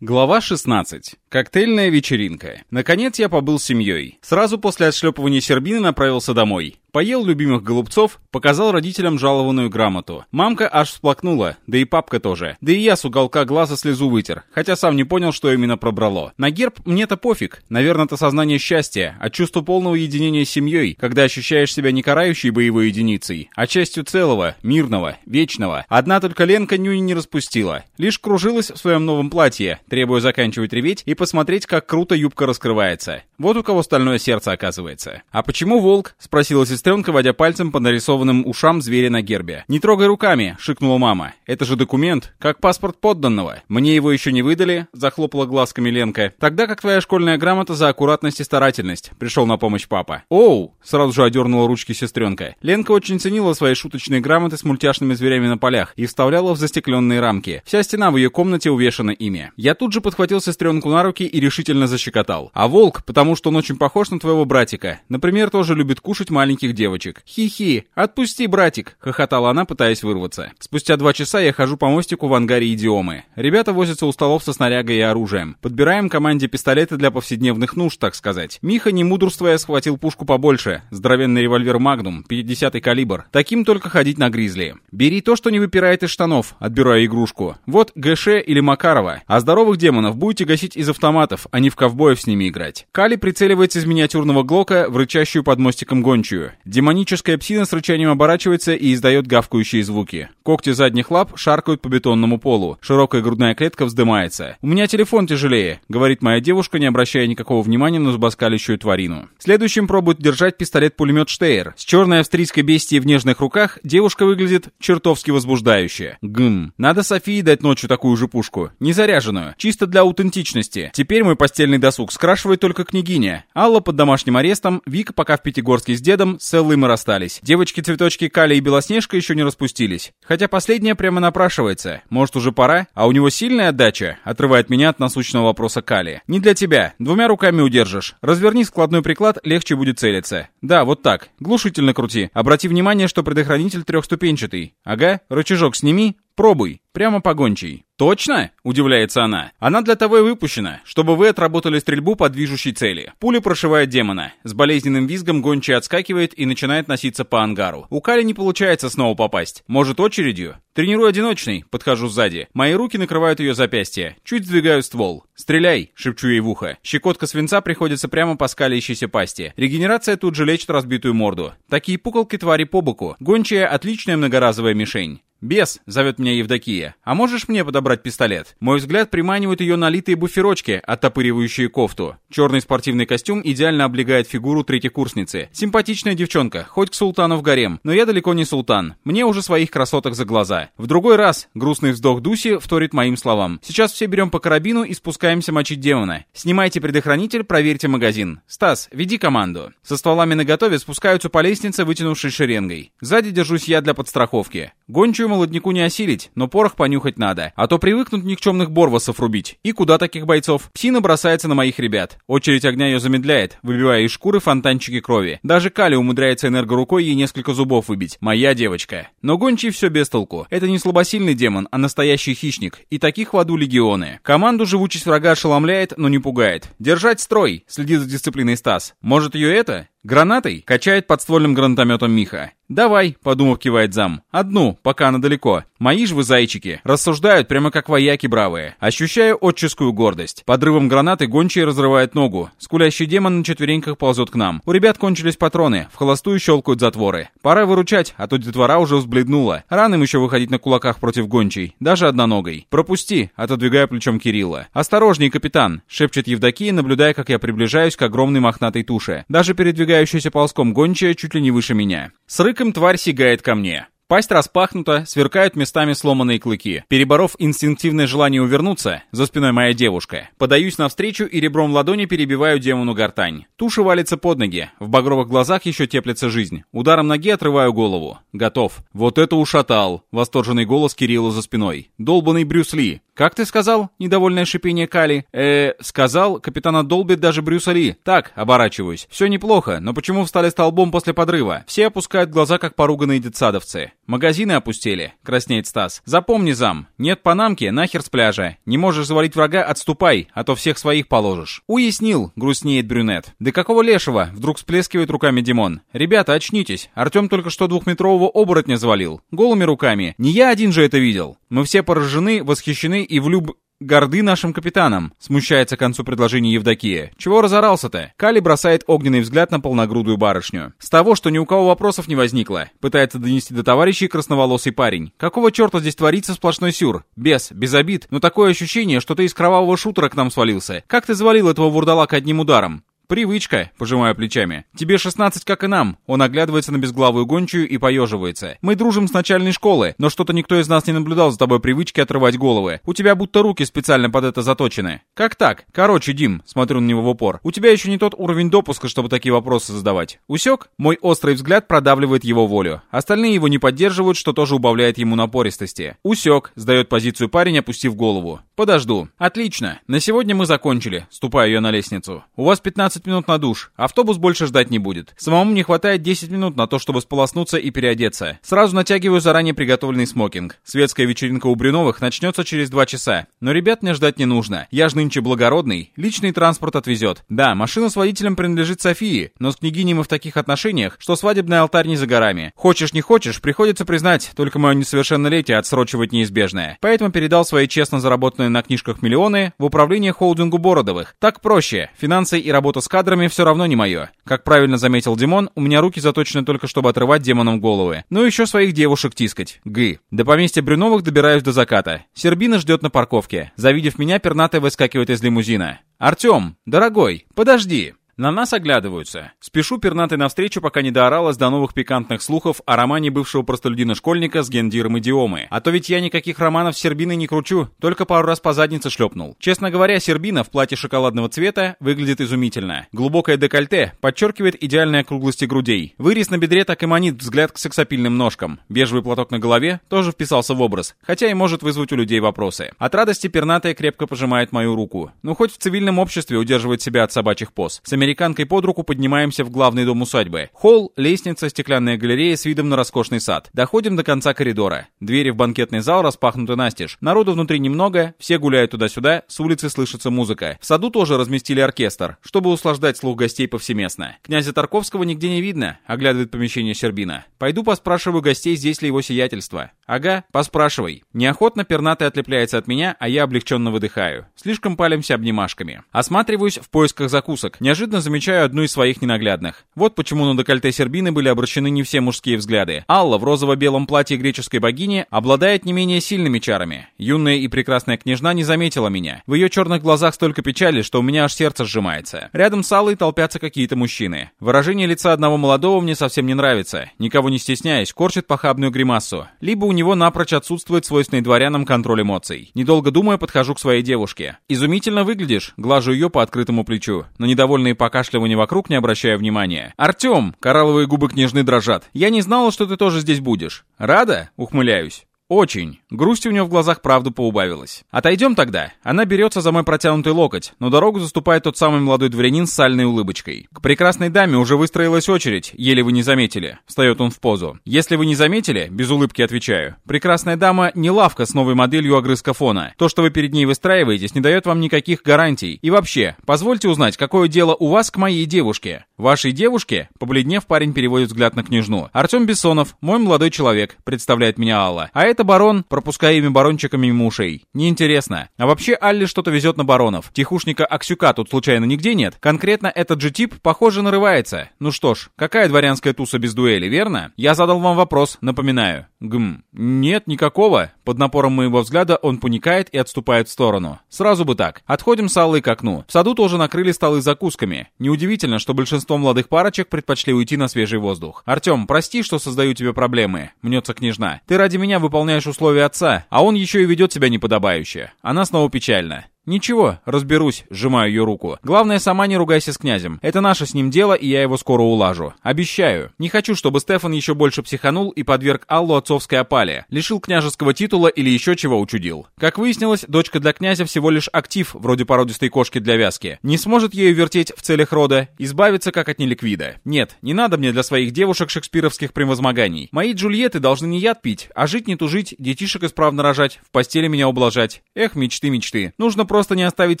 Глава 16. Коктейльная вечеринка. Наконец я побыл с семьей. Сразу после отшлепывания сербины направился домой. Поел любимых голубцов, показал родителям жалованную грамоту. Мамка аж всплакнула, да и папка тоже. Да и я с уголка глаза слезу вытер, хотя сам не понял, что именно пробрало. На герб мне-то пофиг. Наверное, это сознание счастья, от чувства полного единения с семьей, когда ощущаешь себя не карающей боевой единицей, а частью целого, мирного, вечного. Одна только Ленка нюни не распустила. Лишь кружилась в своем новом платье, требуя заканчивать реветь и посмотреть, как круто юбка раскрывается. Вот у кого стальное сердце оказывается. «А почему волк?» — спросила сестренка, водя пальцем по нарисованным ушам зверя на гербе. «Не трогай руками!» — шикнула мама. «Это же документ, как паспорт подданного. Мне его еще не выдали?» — захлопала глазками Ленка. «Тогда как твоя школьная грамота за аккуратность и старательность?» — пришел на помощь папа. «Оу!» — сразу же одернула ручки сестренка. Ленка очень ценила свои шуточные грамоты с мультяшными зверями на полях и вставляла в застекленные рамки. Вся стена в ее комнате увешана ими. Я тут же подхватил сестренку на руки и решительно защекотал. А волк, потому что он очень похож на твоего братика. Например, тоже любит кушать маленьких девочек. Хи-хи, отпусти, братик, хохотала она, пытаясь вырваться. Спустя два часа я хожу по мостику в ангаре идиомы. Ребята возятся у столов со снарягой и оружием. Подбираем команде пистолеты для повседневных нужд, так сказать. Миха, не мудрствуя, схватил пушку побольше. Здоровенный револьвер Магнум, 50-й калибр. Таким только ходить на гризли. Бери то, что не выпирает из штанов, отбираю игрушку. Вот ГШ или Макарова. А здоровых демонов будете гасить из автоматов, а не в ковбоев с ними играть. Кали прицеливается из миниатюрного глока в рычащую под мостиком гончую. Демоническая псина с рычанием оборачивается и издает гавкающие звуки. Когти задних лап шаркают по бетонному полу. Широкая грудная клетка вздымается. «У меня телефон тяжелее», — говорит моя девушка, не обращая никакого внимания на зубоскалящую тварину. Следующим пробует держать пистолет-пулемет Штейр. С черной австрийской бестией в нежных руках девушка выглядит чертовски возбуждающе. Гм. Надо Софии дать ночью такую же пушку. Не заряженную. Чисто для аутентичности. Теперь мой постельный досуг скрашивает только княгиня. Алла под домашним арестом, Вика пока в Пятигорске с дедом, с Эллой мы расстались. Девочки-цветочки Кали и Белоснежка еще не распустились. Хотя последняя прямо напрашивается. Может уже пора? А у него сильная отдача? Отрывает меня от насущного вопроса Кали. Не для тебя. Двумя руками удержишь. Разверни складной приклад, легче будет целиться. Да, вот так. Глушительно крути. Обрати внимание, что предохранитель трехступенчатый. Ага, рычажок сними, пробуй. Прямо погончий. «Точно?» – удивляется она. «Она для того и выпущена, чтобы вы отработали стрельбу по движущей цели. Пуля прошивает демона. С болезненным визгом гончий отскакивает и начинает носиться по ангару. У Кали не получается снова попасть. Может, очередью? Тренирую одиночный. Подхожу сзади. Мои руки накрывают ее запястье. Чуть сдвигаю ствол. «Стреляй!» – шепчу ей в ухо. Щекотка свинца приходится прямо по скалящейся пасти. Регенерация тут же лечит разбитую морду. Такие пуколки твари по боку. Гончая – отличная многоразовая мишень. «Бес», — зовет меня Евдокия, — «а можешь мне подобрать пистолет?» Мой взгляд приманивает ее налитые буферочки, оттопыривающие кофту. Черный спортивный костюм идеально облегает фигуру третьекурсницы. Симпатичная девчонка, хоть к султану в гарем, но я далеко не султан. Мне уже своих красоток за глаза. В другой раз грустный вздох Дуси вторит моим словам. Сейчас все берем по карабину и спускаемся мочить демона. Снимайте предохранитель, проверьте магазин. Стас, веди команду. Со стволами наготове спускаются по лестнице, вытянувшей шеренгой. Сзади держусь я для подстраховки. Гончую молодняку не осилить, но порох понюхать надо, а то привыкнут никчемных борвасов рубить. И куда таких бойцов? Псина бросается на моих ребят. Очередь огня ее замедляет, выбивая из шкуры фонтанчики крови. Даже Кали умудряется энергорукой ей несколько зубов выбить. Моя девочка. Но гончий все без толку. Это не слабосильный демон, а настоящий хищник. И таких в аду легионы. Команду живучесть врага ошеломляет, но не пугает. Держать строй, следит за дисциплиной Стас. Может ее это? Гранатой? Качает подствольным гранатометом Миха. «Давай», — подумав, кивает зам. «Одну, пока она далеко. Мои ж вы зайчики. Рассуждают прямо как вояки бравые. Ощущаю отческую гордость. Подрывом гранаты гончий разрывает ногу. Скулящий демон на четвереньках ползет к нам. У ребят кончились патроны. В холостую щелкают затворы. Пора выручать, а то детвора уже взбледнула. Рано им еще выходить на кулаках против гончей. Даже одноногой. «Пропусти», — отодвигая плечом Кирилла. «Осторожней, капитан», — шепчет Евдокия, наблюдая, как я приближаюсь к огромной мохнатой туше. Даже передвигающаяся ползком гончая чуть ли не выше меня. С рыком тварь сигает ко мне. Пасть распахнута, сверкают местами сломанные клыки. Переборов инстинктивное желание увернуться, за спиной моя девушка, подаюсь навстречу и ребром ладони перебиваю демону гортань. Туша валится под ноги, в багровых глазах еще теплится жизнь. Ударом ноги отрываю голову. Готов. Вот это ушатал. Восторженный голос Кирилла за спиной. Долбанный Брюс Ли. «Как ты сказал?» — недовольное шипение Кали. э сказал капитана долбит даже Брюса Ли. Так, оборачиваюсь. Все неплохо, но почему встали столбом после подрыва? Все опускают глаза, как поруганные детсадовцы. Магазины опустили, краснеет Стас. Запомни, зам, нет панамки, нахер с пляжа. Не можешь завалить врага, отступай, а то всех своих положишь. Уяснил, грустнеет брюнет. Да какого лешего? Вдруг всплескивает руками Димон. Ребята, очнитесь. Артем только что двухметрового оборотня завалил. Голыми руками. Не я один же это видел. Мы все поражены, восхищены и влюб горды нашим капитаном», — смущается к концу предложения Евдокия. «Чего разорался-то?» Кали бросает огненный взгляд на полногрудую барышню. «С того, что ни у кого вопросов не возникло», — пытается донести до товарищей красноволосый парень. «Какого черта здесь творится сплошной сюр? Без, без обид, но такое ощущение, что ты из кровавого шутера к нам свалился. Как ты завалил этого вурдалака одним ударом?» «Привычка», — пожимаю плечами. «Тебе 16, как и нам». Он оглядывается на безглавую гончую и поеживается. «Мы дружим с начальной школы, но что-то никто из нас не наблюдал за тобой привычки отрывать головы. У тебя будто руки специально под это заточены». «Как так? Короче, Дим», — смотрю на него в упор, «у тебя еще не тот уровень допуска, чтобы такие вопросы задавать. Усек?» Мой острый взгляд продавливает его волю. Остальные его не поддерживают, что тоже убавляет ему напористости. «Усек», — сдает позицию парень, опустив голову. «Подожду». «Отлично. На сегодня мы закончили». Ступаю я на лестницу. «У вас 15 15 минут на душ. Автобус больше ждать не будет. Самому мне хватает 10 минут на то, чтобы сполоснуться и переодеться. Сразу натягиваю заранее приготовленный смокинг. Светская вечеринка у Брюновых начнется через 2 часа. Но ребят мне ждать не нужно. Я ж нынче благородный. Личный транспорт отвезет. Да, машина с водителем принадлежит Софии, но с княгиней мы в таких отношениях, что свадебный алтарь не за горами. Хочешь не хочешь, приходится признать, только мое несовершеннолетие отсрочивать неизбежное. Поэтому передал свои честно заработанные на книжках миллионы в управление холдингу Бородовых. Так проще. Финансы и работа с кадрами все равно не мое. Как правильно заметил Димон, у меня руки заточены только чтобы отрывать демонам головы. Ну еще своих девушек тискать. Гы. До поместья Брюновых добираюсь до заката. Сербина ждет на парковке. Завидев меня, пернатая выскакивает из лимузина. «Артем, дорогой, подожди!» На нас оглядываются. Спешу пернатой навстречу, пока не дооралась до новых пикантных слухов о романе бывшего простолюдина-школьника с гендиром идиомы. А то ведь я никаких романов с Сербиной не кручу, только пару раз по заднице шлепнул. Честно говоря, Сербина в платье шоколадного цвета выглядит изумительно. Глубокое декольте подчеркивает идеальные округлости грудей. Вырез на бедре так и манит взгляд к сексапильным ножкам. Бежевый платок на голове тоже вписался в образ, хотя и может вызвать у людей вопросы. От радости пернатая крепко пожимает мою руку. Ну хоть в цивильном обществе удерживает себя от собачьих поз. С американкой под руку поднимаемся в главный дом усадьбы. Холл, лестница, стеклянная галерея с видом на роскошный сад. Доходим до конца коридора. Двери в банкетный зал распахнуты настежь. Народу внутри немного, все гуляют туда-сюда, с улицы слышится музыка. В саду тоже разместили оркестр, чтобы услаждать слух гостей повсеместно. Князя Тарковского нигде не видно, оглядывает помещение Щербина. Пойду поспрашиваю гостей, здесь ли его сиятельство. Ага, поспрашивай. Неохотно пернатый отлепляется от меня, а я облегченно выдыхаю. Слишком палимся обнимашками. Осматриваюсь в поисках закусок. Неожиданно внезапно замечаю одну из своих ненаглядных. Вот почему на декольте Сербины были обращены не все мужские взгляды. Алла в розово-белом платье греческой богини обладает не менее сильными чарами. Юная и прекрасная княжна не заметила меня. В ее черных глазах столько печали, что у меня аж сердце сжимается. Рядом с Аллой толпятся какие-то мужчины. Выражение лица одного молодого мне совсем не нравится. Никого не стесняясь, корчит похабную гримасу. Либо у него напрочь отсутствует свойственный дворянам контроль эмоций. Недолго думая, подхожу к своей девушке. «Изумительно выглядишь», глажу ее по открытому плечу. На недовольные покашливания вокруг не обращая внимания. «Артем!» — коралловые губы княжны дрожат. «Я не знала, что ты тоже здесь будешь». «Рада?» — ухмыляюсь. «Очень». Грусть у нее в глазах правду поубавилась. «Отойдем тогда». Она берется за мой протянутый локоть, но дорогу заступает тот самый молодой дворянин с сальной улыбочкой. К прекрасной даме уже выстроилась очередь, еле вы не заметили. Встает он в позу. «Если вы не заметили», без улыбки отвечаю, «прекрасная дама не лавка с новой моделью огрызка фона. То, что вы перед ней выстраиваетесь, не дает вам никаких гарантий. И вообще, позвольте узнать, какое дело у вас к моей девушке?» «Вашей девушке?» Побледнев, парень переводит взгляд на княжну. «Артем Бессонов, мой молодой человек», представляет меня Алла. «А это это барон, пропуская ими барончиками мимо ушей. Неинтересно. А вообще Алли что-то везет на баронов. Тихушника Аксюка тут случайно нигде нет? Конкретно этот же тип, похоже, нарывается. Ну что ж, какая дворянская туса без дуэли, верно? Я задал вам вопрос, напоминаю. Гм, нет, никакого. Под напором моего взгляда он паникает и отступает в сторону. Сразу бы так. Отходим с Аллой к окну. В саду тоже накрыли столы закусками. Неудивительно, что большинство молодых парочек предпочли уйти на свежий воздух. Артем, прости, что создаю тебе проблемы. Мнется княжна. Ты ради меня выполняешь условия отца, а он еще и ведет себя неподобающе. Она снова печальна. Ничего, разберусь, сжимаю ее руку. Главное, сама не ругайся с князем. Это наше с ним дело, и я его скоро улажу. Обещаю. Не хочу, чтобы Стефан еще больше психанул и подверг Аллу отцовской опале, лишил княжеского титула или еще чего учудил. Как выяснилось, дочка для князя всего лишь актив, вроде породистой кошки для вязки. Не сможет ею вертеть в целях рода, избавиться как от неликвида. Нет, не надо мне для своих девушек шекспировских превозмоганий. Мои Джульетты должны не яд пить, а жить не тужить, детишек исправно рожать, в постели меня ублажать. Эх, мечты, мечты. Нужно просто не оставить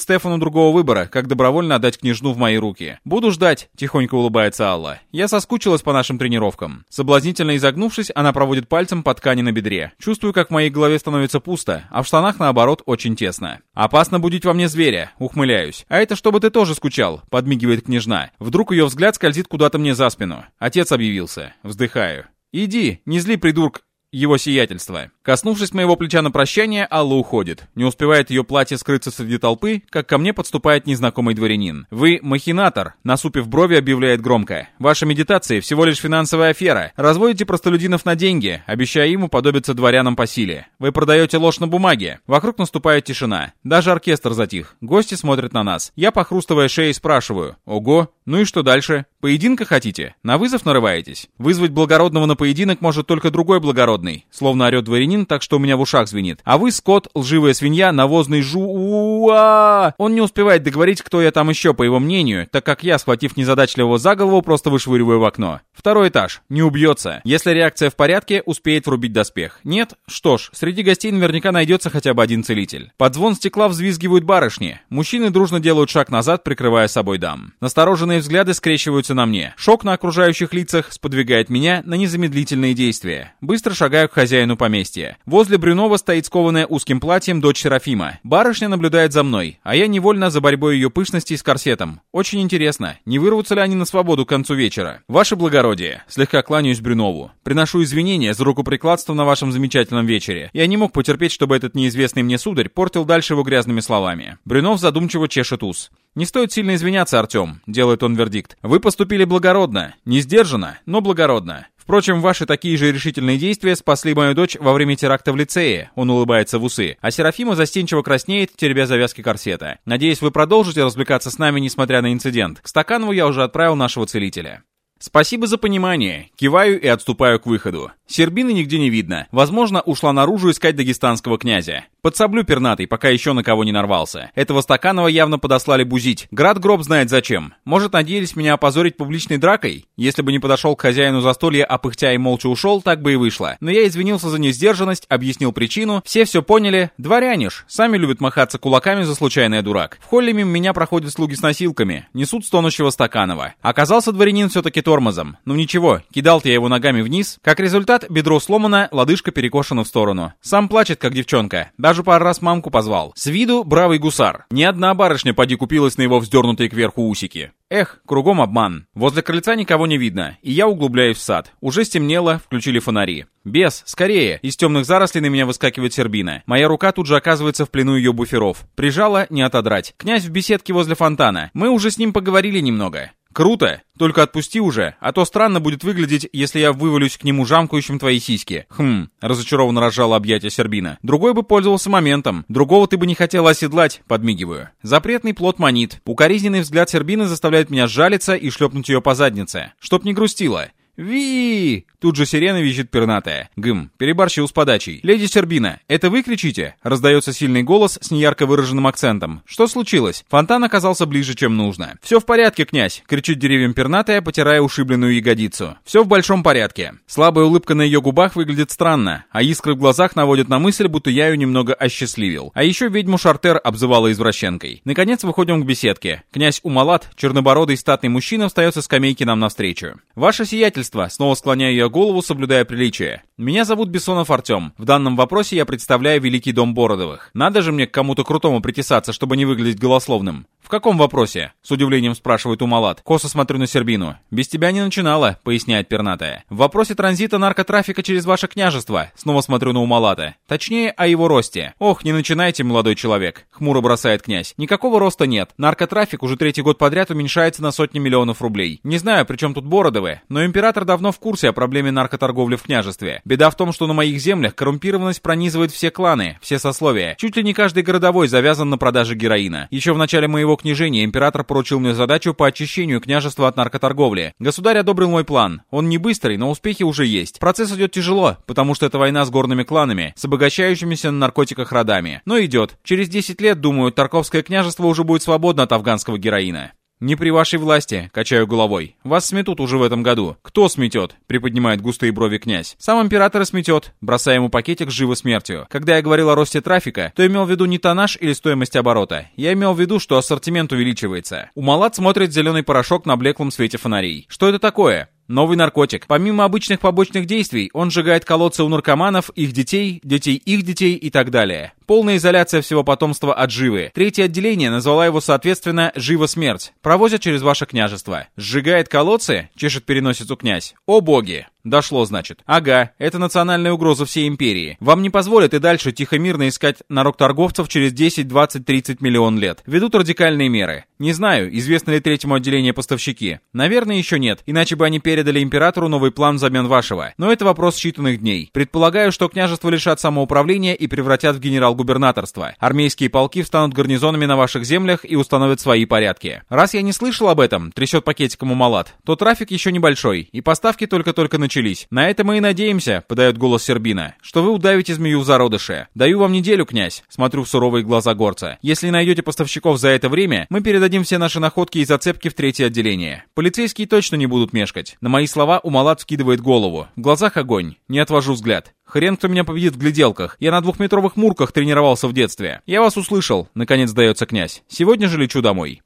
Стефану другого выбора, как добровольно отдать княжну в мои руки. Буду ждать, тихонько улыбается Алла. Я соскучилась по нашим тренировкам. Соблазнительно изогнувшись, она проводит пальцем по ткани на бедре. Чувствую, как в моей голове становится пусто, а в штанах, наоборот, очень тесно. Опасно будить во мне зверя, ухмыляюсь. А это чтобы ты тоже скучал, подмигивает княжна. Вдруг ее взгляд скользит куда-то мне за спину. Отец объявился. Вздыхаю. «Иди, не зли, придурк, его сиятельство. Коснувшись моего плеча на прощание, Алла уходит. Не успевает ее платье скрыться среди толпы, как ко мне подступает незнакомый дворянин. «Вы махинатор», — насупив брови, объявляет громко. «Ваша медитация всего лишь финансовая афера. Разводите простолюдинов на деньги, обещая им уподобиться дворянам по силе. Вы продаете ложь на бумаге». Вокруг наступает тишина. Даже оркестр затих. Гости смотрят на нас. Я, похрустывая шеей, спрашиваю. «Ого, ну и что дальше? Поединка хотите? На вызов нарываетесь? Вызвать благородного на поединок может только другой благородный, словно орет дворянин, так что у меня в ушах звенит. А вы, скот, лживая свинья, навозный жуа. Он не успевает договорить, кто я там еще, по его мнению, так как я, схватив незадачливого за голову, просто вышвыриваю в окно. Второй этаж. Не убьется. Если реакция в порядке, успеет врубить доспех. Нет? Что ж, среди гостей наверняка найдется хотя бы один целитель. Под звон стекла взвизгивают барышни. Мужчины дружно делают шаг назад, прикрывая собой дам. Настороженные взгляды скрещиваются на мне. Шок на окружающих лицах сподвигает меня на незамедлительные действия. Быстро шагаю к хозяину поместья. Возле Брюнова стоит скованная узким платьем дочь Серафима. Барышня наблюдает за мной, а я невольно за борьбой ее пышности с корсетом. Очень интересно, не вырвутся ли они на свободу к концу вечера? Ваше благородие, слегка кланяюсь Брюнову. Приношу извинения за рукоприкладство на вашем замечательном вечере. Я не мог потерпеть, чтобы этот неизвестный мне сударь портил дальше его грязными словами. Брюнов задумчиво чешет ус. «Не стоит сильно извиняться, Артем», — делает он вердикт. «Вы поступили благородно. Не сдержанно, но благородно. Впрочем, ваши такие же решительные действия спасли мою дочь во время теракта в лицее. Он улыбается в усы. А Серафима застенчиво краснеет, теребя завязки корсета. Надеюсь, вы продолжите развлекаться с нами, несмотря на инцидент. К Стаканову я уже отправил нашего целителя. Спасибо за понимание. Киваю и отступаю к выходу. Сербины нигде не видно. Возможно, ушла наружу искать дагестанского князя. Подсоблю пернатый, пока еще на кого не нарвался. Этого Стаканова явно подослали бузить. Град гроб знает зачем. Может, надеялись меня опозорить публичной дракой? Если бы не подошел к хозяину застолья, а пыхтя и молча ушел, так бы и вышло. Но я извинился за несдержанность, объяснил причину. Все все поняли. Дворяниш. Сами любят махаться кулаками за случайный дурак. В холле мимо меня проходят слуги с носилками. Несут стонущего Стаканова. Оказался дворянин все-таки тормозом. Ну ничего, кидал-то я его ногами вниз. Как результат, бедро сломано, лодыжка перекошена в сторону. Сам плачет, как девчонка. Даже пару раз мамку позвал. С виду бравый гусар. Ни одна барышня поди купилась на его вздернутые кверху усики. Эх, кругом обман. Возле крыльца никого не видно, и я углубляюсь в сад. Уже стемнело, включили фонари. Бес, скорее! Из темных зарослей на меня выскакивает Сербина. Моя рука тут же оказывается в плену ее буферов. Прижала, не отодрать. Князь в беседке возле фонтана. Мы уже с ним поговорили немного. Круто! Только отпусти уже, а то странно будет выглядеть, если я вывалюсь к нему жамкающим твои сиськи. Хм, разочарованно разжала объятия Сербина. Другой бы пользовался моментом. Другого ты бы не хотела оседлать, подмигиваю. Запретный плод манит. Укоризненный взгляд Сербины заставляет меня сжалиться и шлепнуть ее по заднице. Чтоб не грустила. Ви! Тут же сирена визжит пернатая. Гм, переборщил с подачей. «Леди Сербина, это вы кричите?» Раздается сильный голос с неярко выраженным акцентом. «Что случилось?» Фонтан оказался ближе, чем нужно. «Все в порядке, князь!» Кричит деревьям пернатая, потирая ушибленную ягодицу. «Все в большом порядке». Слабая улыбка на ее губах выглядит странно, а искры в глазах наводят на мысль, будто я ее немного осчастливил. А еще ведьму Шартер обзывала извращенкой. Наконец выходим к беседке. Князь Умалат, чернобородый статный мужчина, встает со скамейки нам навстречу. «Ваше сиятельство!» Снова склоняю я голову, соблюдая приличие. Меня зовут Бессонов Артем. В данном вопросе я представляю Великий дом Бородовых. Надо же мне к кому-то крутому притесаться, чтобы не выглядеть голословным. «В каком вопросе?» — с удивлением спрашивает Умалат. Косо смотрю на Сербину. «Без тебя не начинала», — поясняет пернатая. «В вопросе транзита наркотрафика через ваше княжество». Снова смотрю на Умалата. Точнее, о его росте. «Ох, не начинайте, молодой человек», — хмуро бросает князь. «Никакого роста нет. Наркотрафик уже третий год подряд уменьшается на сотни миллионов рублей. Не знаю, при чем тут Бородовы, но император давно в курсе о проблеме наркоторговли в княжестве. Беда в том, что на моих землях коррумпированность пронизывает все кланы, все сословия. Чуть ли не каждый городовой завязан на продаже героина. Еще в начале моего княжения император поручил мне задачу по очищению княжества от наркоторговли. Государь одобрил мой план. Он не быстрый, но успехи уже есть. Процесс идет тяжело, потому что это война с горными кланами, с обогащающимися на наркотиках родами. Но идет. Через 10 лет, думаю, Тарковское княжество уже будет свободно от афганского героина. «Не при вашей власти», — качаю головой. «Вас сметут уже в этом году». «Кто сметет?» — приподнимает густые брови князь. «Сам император сметет», бросая ему пакетик с живо смертью. Когда я говорил о росте трафика, то имел в виду не тоннаж или стоимость оборота. Я имел в виду, что ассортимент увеличивается. Умалат смотрит зеленый порошок на блеклом свете фонарей. «Что это такое?» Новый наркотик. Помимо обычных побочных действий, он сжигает колодцы у наркоманов, их детей, детей их детей и так далее. Полная изоляция всего потомства от живы. Третье отделение назвала его соответственно «Жива-смерть». Провозят через ваше княжество. Сжигает колодцы? Чешет переносицу князь. О боги! Дошло, значит. Ага, это национальная угроза всей империи. Вам не позволят и дальше тихо-мирно искать нарок-торговцев через 10, 20, 30 миллион лет. Ведут радикальные меры. Не знаю, известно ли третьему отделению поставщики. Наверное, еще нет, иначе бы они передали императору новый план взамен вашего. Но это вопрос считанных дней. Предполагаю, что княжество лишат самоуправления и превратят в генерал-губернаторство. Армейские полки встанут гарнизонами на ваших землях и установят свои порядки. Раз я не слышал об этом, трясет пакетиком Умалат, то трафик еще небольшой, и поставки только-только начались. На это мы и надеемся, подает голос Сербина, что вы удавите змею в зародыше. Даю вам неделю, князь, смотрю в суровые глаза горца. Если найдете поставщиков за это время, мы передадим все наши находки и зацепки в третье отделение. Полицейские точно не будут мешкать. На мои слова Умалат скидывает голову. В глазах огонь. Не отвожу взгляд. Хрен кто меня победит в гляделках. Я на двухметровых мурках тренировался в детстве. Я вас услышал, наконец сдается князь. Сегодня же лечу домой.